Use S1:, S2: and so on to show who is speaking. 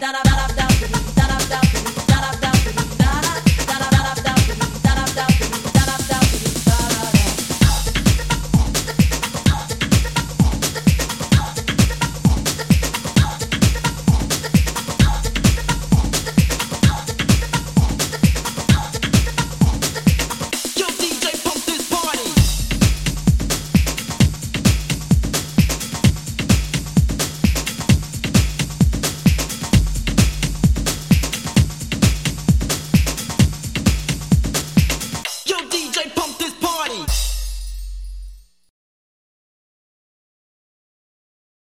S1: da da da da da